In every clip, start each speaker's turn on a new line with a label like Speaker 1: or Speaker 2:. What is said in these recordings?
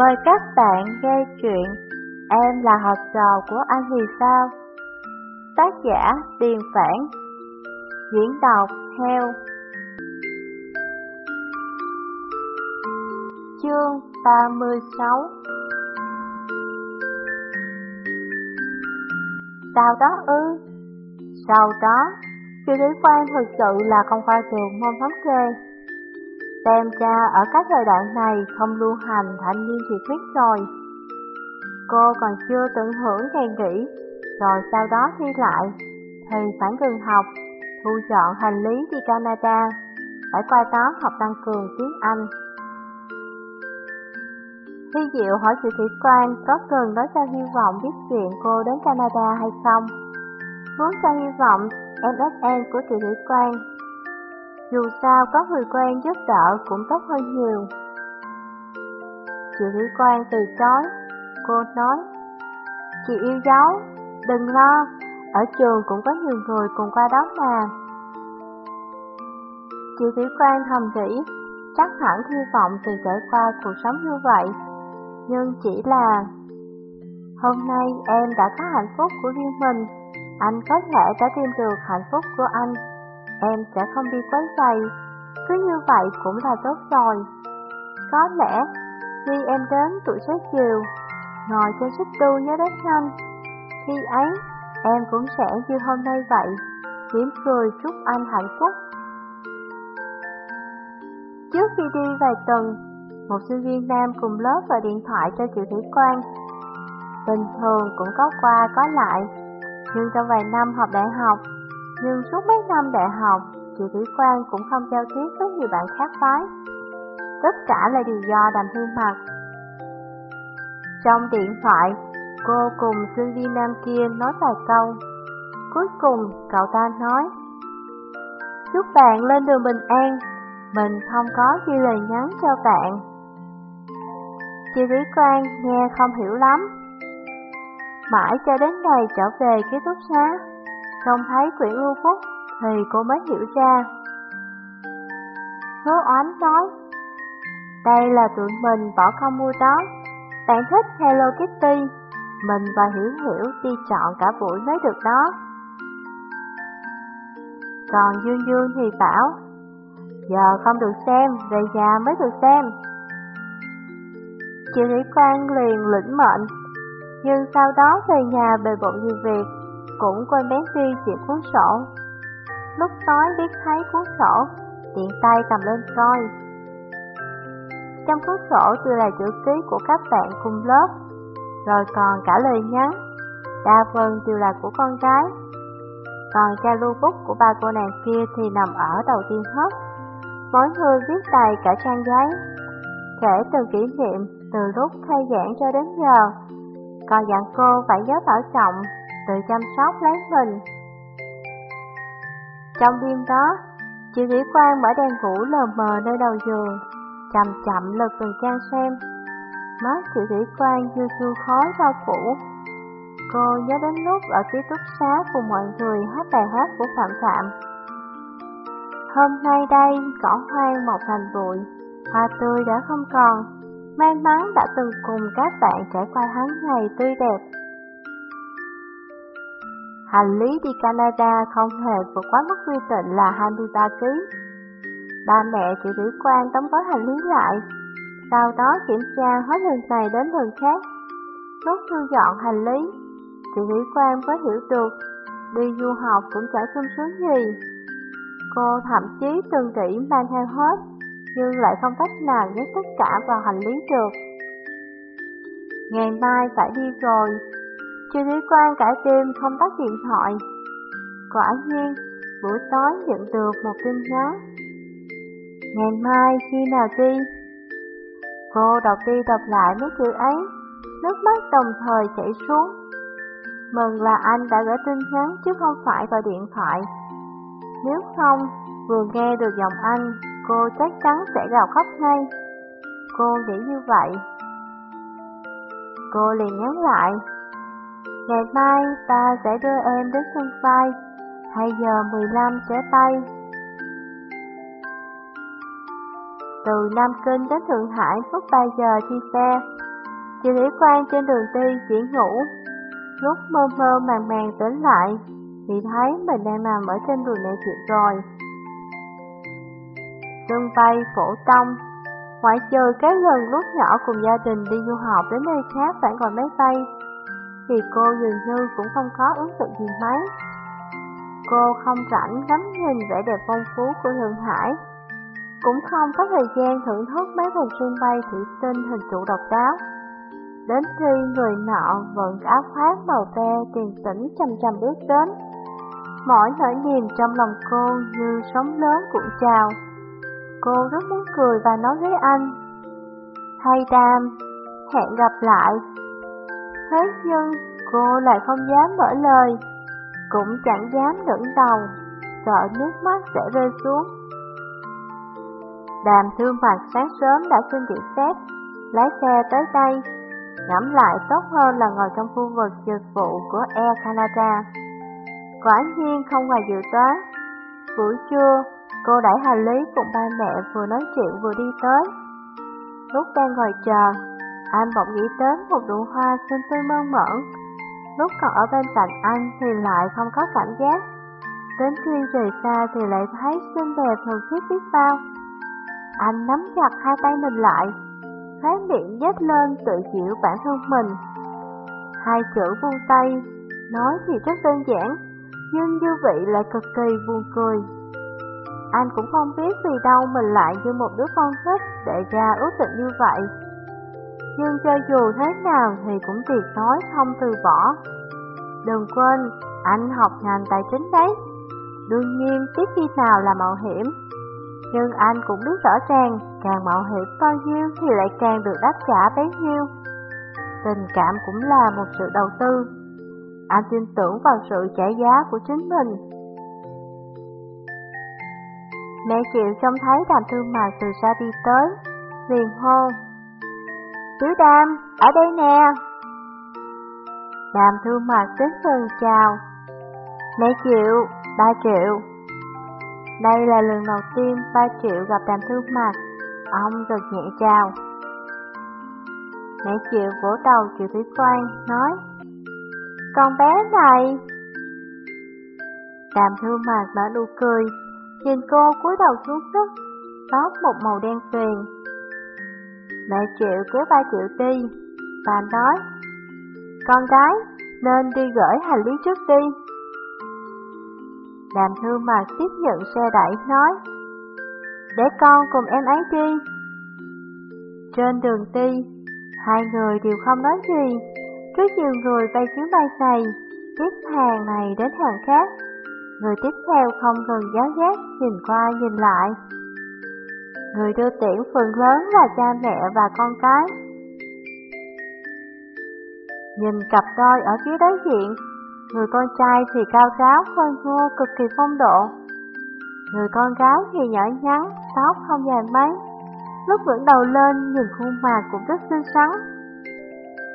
Speaker 1: Mời các bạn nghe chuyện Em là học trò của anh thì sao? Tác giả Tiền Phản Diễn đọc Heo Chương 36 Sau đó ư? Sau đó, Chu Lý Quan thực sự là không khoa trường môn thống kê Xem ra ở các thời đại này không lưu hành thanh niên thì thuyết rồi. Cô còn chưa tận hưởng ngày nghỉ, rồi sau đó thi lại, thì phải ngừng học, thu dọn hành lý đi Canada, phải qua đó học tăng cường tiếng Anh. Thi Diệu hỏi chị Thủy Quan có cần nói cho hy vọng biết chuyện cô đến Canada hay không. Muốn cho hy vọng MSN của chị Thủy Quan dù sao có người quen giúp đỡ cũng tốt hơn nhiều. Chị Thủy Quan từ chối, cô nói, Chị yêu dấu, đừng lo, ở trường cũng có nhiều người cùng qua đó mà. Chị Thủy Quan thầm nghĩ, chắc hẳn hy vọng từ trải qua cuộc sống như vậy, nhưng chỉ là... Hôm nay em đã có hạnh phúc của riêng mình, anh có thể đã tìm được hạnh phúc của anh em sẽ không đi quấy giày, cứ như vậy cũng là tốt rồi. Có lẽ, khi em đến tuổi xế chiều, ngồi trên xích đu nhớ đến anh, khi ấy em cũng sẽ như hôm nay vậy, mỉm cười chúc anh hạnh phúc. Trước khi đi vài tuần, một sinh viên nam cùng lớp gọi điện thoại cho chị Thủy Quang. Bình thường cũng có qua có lại, nhưng trong vài năm học đại học, nhưng suốt mấy năm đại học, chị Thủy Quang cũng không giao tiếp với nhiều bạn khác phái. Tất cả là điều do đàm thiên mặt. Trong điện thoại, cô cùng sinh viên nam kia nói vài câu. Cuối cùng, cậu ta nói, Chúc bạn lên đường bình an, mình không có ghi lời nhắn cho bạn. Chị Thủy Quang nghe không hiểu lắm. Mãi cho đến ngày trở về ký túc xá, không thấy quyển lưu phúc thì cô mới hiểu ra. Hứa oán nói, đây là tụi mình bỏ không mua đó, bạn thích Hello Kitty, mình và Hiểu Hiểu đi chọn cả buổi mới được đó. Còn Dương Dương thì bảo, giờ không được xem, về nhà mới được xem. Chị Thủy Quang liền lĩnh mệnh, nhưng sau đó về nhà bề bộn nhiều việc, cũng quên bén Duy chuyện cuốn sổ. Lúc tối biết thấy cuốn sổ, tiện tay cầm lên coi. Trong cuốn sổ chưa là chữ ký của các bạn cùng lớp, rồi còn cả lời nhắn, đa phần đều là của con gái. Còn cha lưu bút của ba cô nàng kia thì nằm ở đầu tiên hết. Mỗi người viết đầy cả trang giấy, kể từ kỷ niệm từ lúc khai giảng cho đến giờ. Còn dặn cô phải nhớ bảo trọng tự chăm sóc lấy mình. Trong đêm đó, chị Thủy Quang mở đèn ngủ lờ mờ nơi đầu giường, chậm chậm lật từng trang xem. Mắt chị Thủy Quang chưa chưa khói bao phủ. Cô nhớ đến lúc ở ký túc xá cùng mọi người hát bài hát của Phạm Phạm. Hôm nay đây, cỏ hoang một thành bụi, hoa tươi đã không còn. May mắn đã từng cùng các bạn trải qua tháng ngày tươi đẹp Hành lý đi Canada không hề vượt quá mức quy định là 23 kg. Ba mẹ chị Thủy Quang đóng gói hành lý lại, sau đó kiểm tra hết lần này đến lần khác. Lúc thu dọn hành lý, chị Thủy Quang mới hiểu được đi du học cũng chả sung sướng gì. Cô thậm chí từng nghĩ mang theo hết, nhưng lại không cách nào nhét tất cả vào hành lý được. Ngày mai phải đi rồi, chưa Lý quan cả đêm không tắt điện thoại. Quả nhiên, buổi tối nhận được một tin nhắn. Ngày mai khi nào đi? Cô đọc đi đọc lại mấy chữ ấy, nước mắt đồng thời chảy xuống. Mừng là anh đã gửi tin nhắn chứ không phải gọi điện thoại. Nếu không, vừa nghe được giọng anh, cô chắc chắn sẽ gào khóc ngay. Cô nghĩ như vậy. Cô liền nhắn lại, Ngày mai ta sẽ đưa em đến sân bay, 2 giờ 15 sẽ bay. Từ Nam Kinh đến Thượng Hải mất 3 giờ đi xe, Chị Lý Quang trên đường đi chỉ ngủ, lúc mơ mơ màng màng tỉnh lại, thì thấy mình đang nằm ở trên đường này chuyện rồi. Sân bay phổ tông, ngoại trừ cái lần lúc nhỏ cùng gia đình đi du học đến nơi khác phải ngồi máy bay, thì cô dường như cũng không có ấn tượng gì mấy. Cô không rảnh ngắm nhìn vẻ đẹp phong phú của Thượng Hải, cũng không có thời gian thưởng thức mấy vùng sân bay thủy tinh hình trụ độc đáo. Đến khi người nọ vận áo khoác màu te tiền tĩnh chầm chầm bước đến, mỗi nỗi niềm trong lòng cô như sóng lớn cuộn trào. Cô rất muốn cười và nói với anh, Hay tam, hẹn gặp lại. Thế nhưng cô lại không dám mở lời, cũng chẳng dám ngẩng đầu, sợ nước mắt sẽ rơi xuống. Đàm thương mặt sáng sớm đã xin nghỉ phép, lái xe tới đây, ngẫm lại tốt hơn là ngồi trong khu vực dịch vụ của Air Canada. Quả nhiên không ngoài dự toán. Buổi trưa, cô đẩy hành lý cùng ba mẹ vừa nói chuyện vừa đi tới. Lúc đang ngồi chờ, anh bỗng nghĩ đến một nụ hoa xinh tươi mơn mởn. Lúc còn ở bên cạnh anh thì lại không có cảm giác. Đến khi rời xa thì lại thấy xinh đẹp thường thiết biết bao. Anh nắm chặt hai tay mình lại, khóe miệng nhếch lên tự chịu bản thân mình. Hai chữ buông tay, nói thì rất đơn giản, nhưng như vậy lại cực kỳ buồn cười. Anh cũng không biết vì đâu mình lại như một đứa con thích để ra ước định như vậy. Nhưng cho dù thế nào thì cũng tuyệt đối không từ bỏ. Đừng quên, anh học ngành tài chính đấy. Đương nhiên, tiếp khi nào là mạo hiểm. Nhưng anh cũng biết rõ ràng, càng mạo hiểm bao nhiêu thì lại càng được đáp trả bấy nhiêu. Tình cảm cũng là một sự đầu tư. Anh tin tưởng vào sự trả giá của chính mình. Mẹ chịu trông thấy đàm thương mạc từ xa đi tới, liền hô. Tiểu đam ở đây nè. Đàm thương mặt đến phần chào. Mấy triệu, ba triệu. Đây là lần đầu tiên ba triệu gặp đàm thương mặt. ông gật nhẹ chào. Mẹ triệu vỗ đầu triệu thủy quan, nói Con bé này Đàm thương mạc nở nụ cười, nhìn cô cúi đầu xuống đất, tóc một màu đen tuyền. Mẹ chịu kéo ba triệu đi, và nói Con gái, nên đi gửi hành lý trước đi. Đàm thư mà tiếp nhận xe đẩy nói Để con cùng em ấy đi. Trên đường đi Hai người đều không nói gì. Rất nhiều người bay chuyến bay này Tiếp hàng này đến hàng khác. Người tiếp theo không ngừng giáo giác Nhìn qua nhìn lại. Người đưa tiễn phần lớn là cha mẹ và con cái Nhìn cặp đôi ở phía đối diện Người con trai thì cao ráo, hơn ngô, cực kỳ phong độ. Người con gái thì nhỏ nhắn, tóc không dài mấy. Lúc ngẩng đầu lên, nhìn khuôn mặt cũng rất xinh xắn.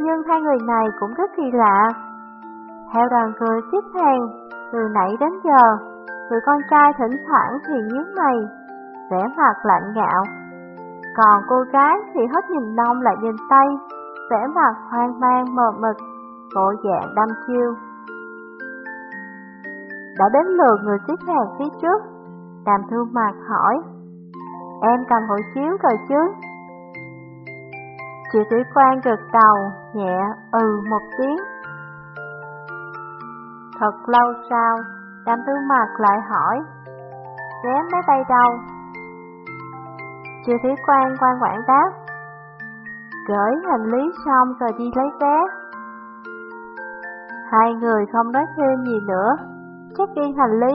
Speaker 1: Nhưng hai người này cũng rất kỳ lạ. Theo đoàn người xếp hàng, từ nãy đến giờ, người con trai thỉnh thoảng thì nhíu mày, vẻ mặt lạnh ngạo. Còn cô gái thì hết nhìn nông lại nhìn tay, vẻ mặt hoang mang mờ mịt, bộ dạng đăm chiêu. Đã đến lượt người xếp hàng phía trước Đàm thương mặt hỏi Em cầm hộ chiếu rồi chứ Chị thủy quan gật đầu Nhẹ ừ một tiếng Thật lâu sau Đàm thương mặt lại hỏi Vé máy bay đâu chưa thấy quan quan quản đáp Gửi hành lý xong rồi đi lấy vé Hai người không nói thêm gì nữa check in hành lý,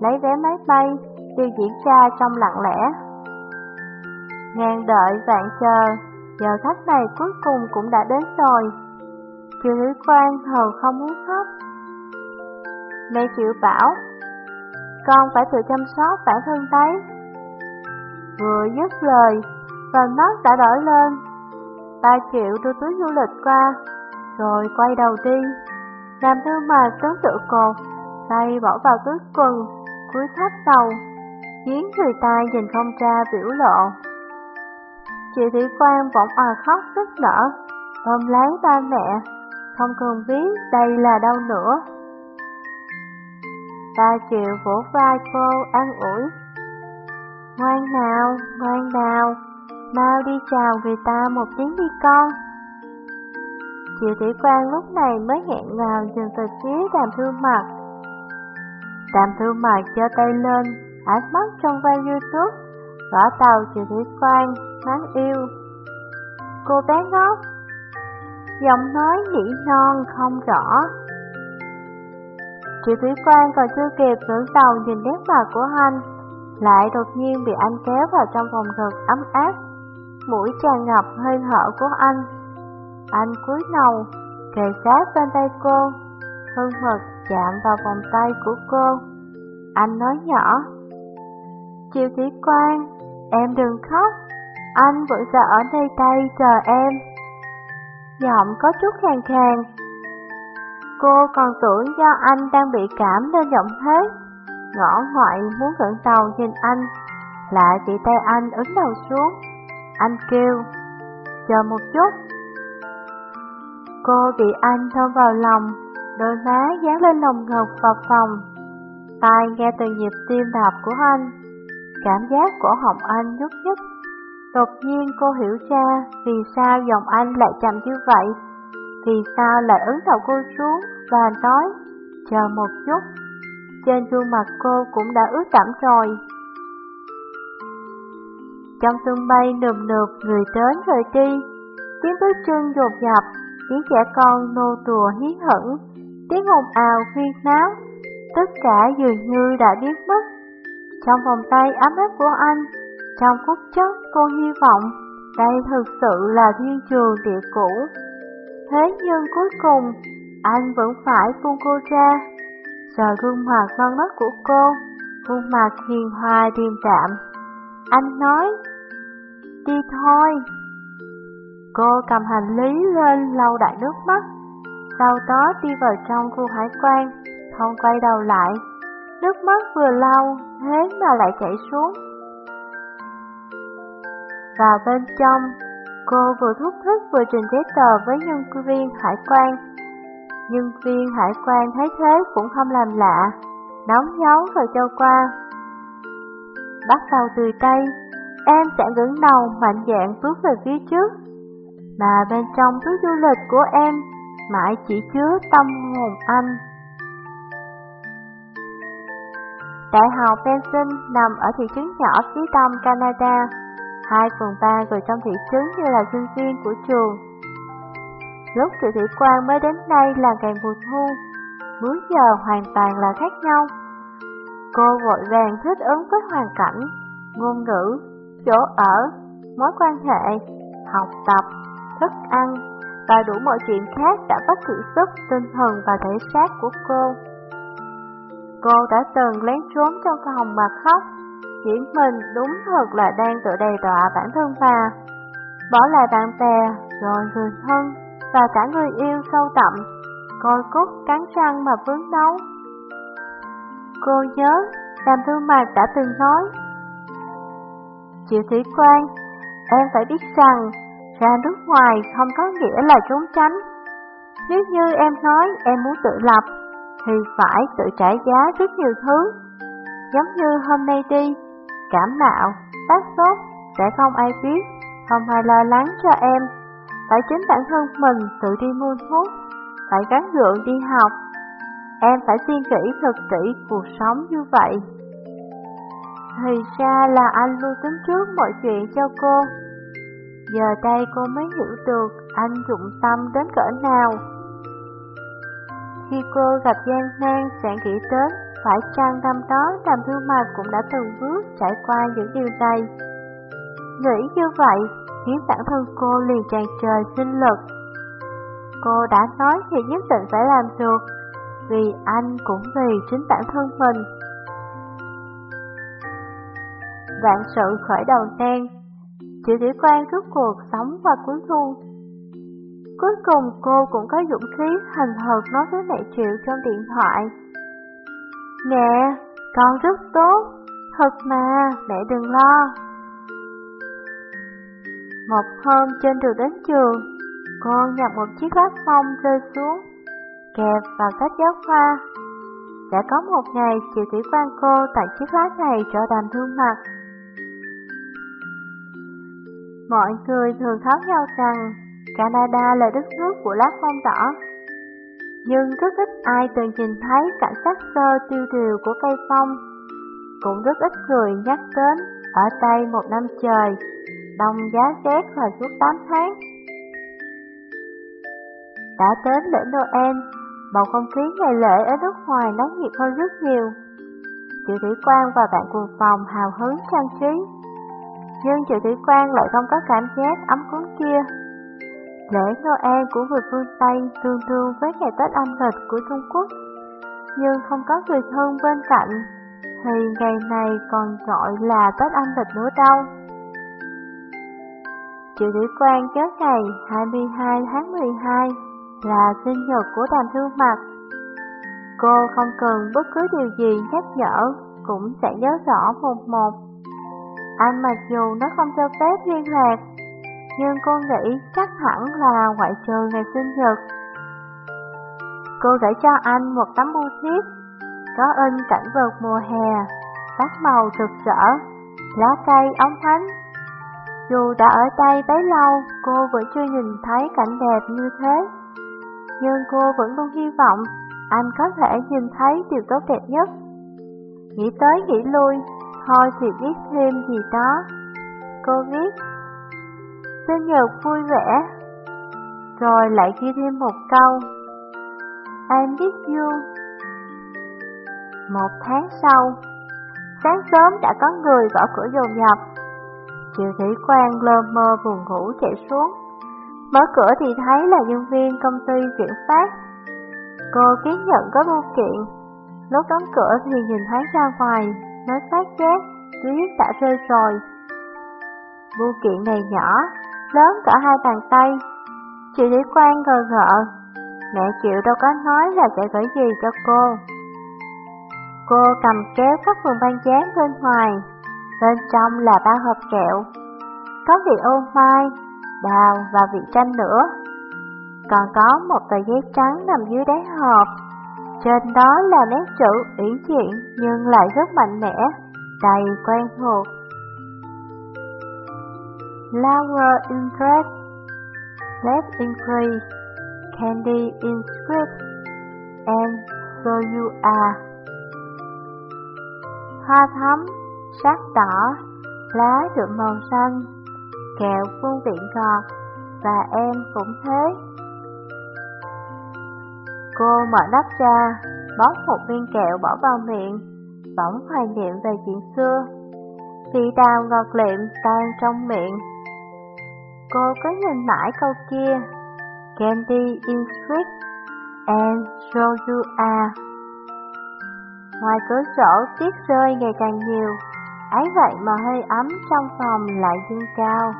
Speaker 1: lấy vé máy bay, Đi diễn ra trong lặng lẽ. Ngàn đợi vạn chờ, giờ khách này cuối cùng cũng đã đến rồi. chưa thấy quan thờ không muốn khóc. Mẹ chịu bảo, con phải tự chăm sóc bản thân đấy. Vừa dứt lời, và mắt đã đổi lên. Ba triệu đưa túi du lịch qua, rồi quay đầu đi. Làm thư mà tướng tự cột, tay bỏ vào túi quần, cúi thấp đầu, khiến người ta nhìn không ra biểu lộ. Chị Thủy Quang bỗng à khóc rất nở, ôm lấy ba mẹ, không cần biết đây là đâu nữa. Ba Triệu vỗ vai cô an ủi. Ngoan nào, ngoan nào, mau đi chào người ta một tiếng đi con. Triệu Thủy Quang lúc này mới hẹn ngào nhìn về phía đàm thương mặt. Đàm thương mặt giơ tay lên, ánh mắt trong vai youtube, gõ tàu Triệu Thủy Quang, mắng yêu. Cô bé ngốc, giọng nói nỉ non không rõ. Triệu Thủy Quang còn chưa kịp ngẩng đầu nhìn nét mặt của anh, lại đột nhiên bị anh kéo vào trong vòng ngực ấm áp, mũi tràn ngập hơi thở của anh. Anh cúi đầu, kề sát bên tay cô, hương mật chạm vào vòng tay của cô. Anh nói nhỏ, chiều Thủy Quang, em đừng khóc, anh vẫn sẽ ở đây đây chờ em. Giọng có chút khàn khàn. Cô còn tưởng do anh đang bị cảm nên giọng hết. Ngõ ngoại muốn gần tàu nhìn anh, lại bị tay anh ấn đầu xuống. Anh kêu, chờ một chút. Cô bị anh thơm vào lòng, đôi má dán lên lồng ngực vào phòng. Tai nghe từng nhịp tim đập của anh, cảm giác cổ họng anh nhúc nhích. Đột nhiên cô hiểu ra vì sao giọng anh lại chậm như vậy, vì sao lại ấn đầu cô xuống và nói, chờ một chút. Trên gương mặt cô cũng đã ướt đẫm rồi. Trong sân bay nườm nượp người đến rồi đi, tiếng bước chân dột dập, tiếng trẻ con nô tùa hí hửng, tiếng ồn ào huyên náo, tất cả dường như đã biến mất. Trong vòng tay ấm áp của anh, trong phút chốc cô hy vọng đây thực sự là thiên trường địa cũ. Thế nhưng cuối cùng, anh vẫn phải buông cô ra, sờ gương mặt non nớt của cô, gương mặt hiền hòa điềm đạm. Anh nói, đi thôi. Cô cầm hành lý lên lau đại nước mắt, sau đó đi vào trong khu hải quan, không quay đầu lại. Nước mắt vừa lau, thế mà lại chảy xuống. Vào bên trong, cô vừa thúc thức vừa trình giấy tờ với nhân viên hải quan. Nhân viên hải quan thấy thế cũng không làm lạ, đóng dấu rồi cho qua. Bắt đầu từ đây, em sẽ ngẩng đầu mạnh dạn bước về phía trước. Mà bên trong túi du lịch của em mãi chỉ chứa tâm hồn anh. Đại học Benson nằm ở thị trấn nhỏ phía đông Canada. Hai phần ba người trong thị trấn như là sinh viên của trường. Lúc triệu thị quan mới đến đây là ngày mùa thu, múi giờ hoàn toàn là khác nhau. Cô vội vàng thích ứng với hoàn cảnh, ngôn ngữ, chỗ ở, mối quan hệ, học tập, thức ăn và đủ mọi chuyện khác đã bắt thử sức tinh thần và thể xác của cô. Cô đã từng lén trốn trong phòng mà khóc, chỉ mình đúng thật là đang tự đầy đọa bản thân và Bỏ lại bạn bè, rồi người thân và cả người yêu sâu đậm, coi cốt cắn răng mà vướng nấu Cô nhớ, Đàm Thư Mạc đã từng nói, Triệu Thủy Quang, em phải biết rằng ra nước ngoài không có nghĩa là trốn tránh. Nếu như em nói em muốn tự lập, thì phải tự trả giá rất nhiều thứ. Giống như hôm nay đi, cảm mạo, phát sốt, sẽ không ai biết, không ai lo lắng cho em. Phải chính bản thân mình tự đi mua thuốc, phải gắn gượng đi học. Em phải suy nghĩ thật kỹ cuộc sống như vậy. Thì ra là anh luôn tính trước mọi chuyện cho cô. Giờ đây cô mới hiểu được anh dụng tâm đến cỡ nào. Khi cô gặp gian nan, sẽ nghĩ đến, phải chăng năm đó Đàm Thư Mạc cũng đã từng bước trải qua những điều này. Nghĩ như vậy, khiến bản thân cô liền tràn trời sinh lực. Cô đã nói thì nhất định phải làm được, vì anh cũng vì chính bản thân mình. Vạn sự khởi đầu nan, Triệu Thủy Quan rút cuộc sống và cuối thu. Cuối cùng cô cũng có dũng khí hình hợp nói với mẹ Triệu trong điện thoại. Mẹ, con rất tốt, thật mà, mẹ đừng lo. Một hôm trên đường đến trường, Cô nhặt một chiếc lá phong rơi xuống, kẹp vào sách giáo khoa. Đã có một ngày, chị Thủy Quan cô tặng chiếc lá này cho đàm thương mặt. Mọi người thường tháo nhau rằng Canada là đất nước của lá phong đỏ. Nhưng rất ít ai từng nhìn thấy cảnh sắc sơ tiêu điều của cây phong. Cũng rất ít người nhắc đến ở tây một năm trời, đông giá rét và suốt 8 tháng. Đã đến lễ Noel, bầu không khí ngày lễ ở nước ngoài nóng nhiệt hơn rất nhiều. Chị Thủy Quang và bạn cùng phòng hào hứng trang trí. Nhưng chị Thủy Quang lại không có cảm giác ấm cúng kia. Lễ Noel của người phương Tây tương đương với ngày Tết âm lịch của Trung Quốc. Nhưng không có người thân bên cạnh, thì ngày này còn gọi là Tết âm lịch nữa đâu. Chị Thủy Quang chết ngày 22 tháng 12 là sinh nhật của đàm thương mặt. Cô không cần bất cứ điều gì nhắc nhở, cũng sẽ nhớ rõ một một. Anh mặc dù nó không cho phép liên lạc, nhưng cô nghĩ chắc hẳn là ngoại trừ ngày sinh nhật. Cô gửi cho anh một tấm bưu thiếp, có in cảnh vật mùa hè, sắc màu rực rỡ, lá cây ống thánh. Dù đã ở đây bấy lâu, cô vẫn chưa nhìn thấy cảnh đẹp như thế. Nhưng cô vẫn luôn hy vọng anh có thể nhìn thấy điều tốt đẹp nhất. Nghĩ tới nghĩ lui, thôi thì viết thêm gì đó. Cô viết, sinh nhật vui vẻ, rồi lại ghi thêm một câu, I miss you. Một tháng sau, sáng sớm đã có người gõ cửa dồn dập. Triệu thủy quan lơ mơ buồn ngủ chạy xuống. Mở cửa thì thấy là nhân viên công ty chuyển phát. Cô ký nhận có bưu kiện. Lúc đóng cửa thì nhìn thấy ra ngoài, nói phát giác, tuyết đã rơi rồi. Bưu kiện này nhỏ, lớn cả hai bàn tay. Triệu Thủy Quang ngờ ngợ, mẹ chịu đâu có nói là sẽ gửi gì cho cô. Cô cầm kéo các phần ban dán bên ngoài, bên trong là ba hộp kẹo. Có vị ô mai, đào và vị chanh nữa. Còn có một tờ giấy trắng nằm dưới đáy hộp. Trên đó là nét chữ ủy diện nhưng lại rất mạnh mẽ, đầy quen thuộc. Lower red less increase, candy in script, and so you are. Hoa thắm, sắc đỏ, lá được màu xanh, kẹo phương vị ngọt, và em cũng thế. Cô mở nắp ra, bóp một viên kẹo bỏ vào miệng, bỗng hoài niệm về chuyện xưa. Vị đào ngọt liệm tan trong miệng. Cô cứ nhìn mãi câu kia, Candy in sweet and so you are. Ngoài cửa sổ tuyết rơi ngày càng nhiều, ấy vậy mà hơi ấm trong phòng lại dâng cao.